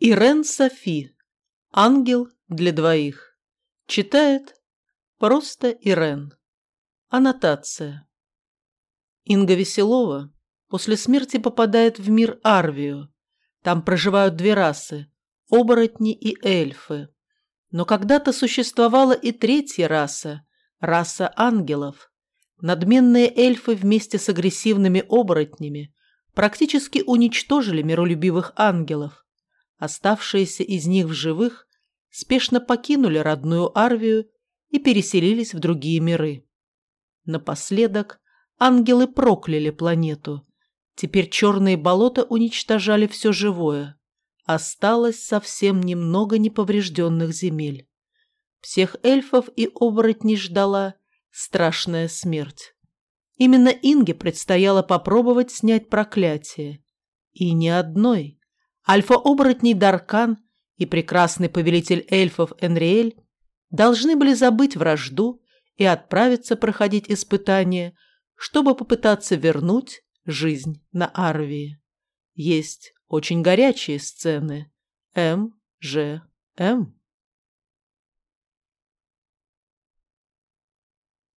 Ирен Софи. Ангел для двоих. Читает просто Ирен. Аннотация. Инга Веселова после смерти попадает в мир Арвию. Там проживают две расы – оборотни и эльфы. Но когда-то существовала и третья раса – раса ангелов. Надменные эльфы вместе с агрессивными оборотнями практически уничтожили миролюбивых ангелов. Оставшиеся из них в живых спешно покинули родную Арвию и переселились в другие миры. Напоследок ангелы прокляли планету. Теперь черные болота уничтожали все живое. Осталось совсем немного неповрежденных земель. Всех эльфов и оборотней ждала страшная смерть. Именно Инге предстояло попробовать снять проклятие. И ни одной. Альфа-оборотней Даркан и прекрасный повелитель эльфов Энриэль должны были забыть вражду и отправиться проходить испытания, чтобы попытаться вернуть жизнь на Арвии. Есть очень горячие сцены. М. Ж. М.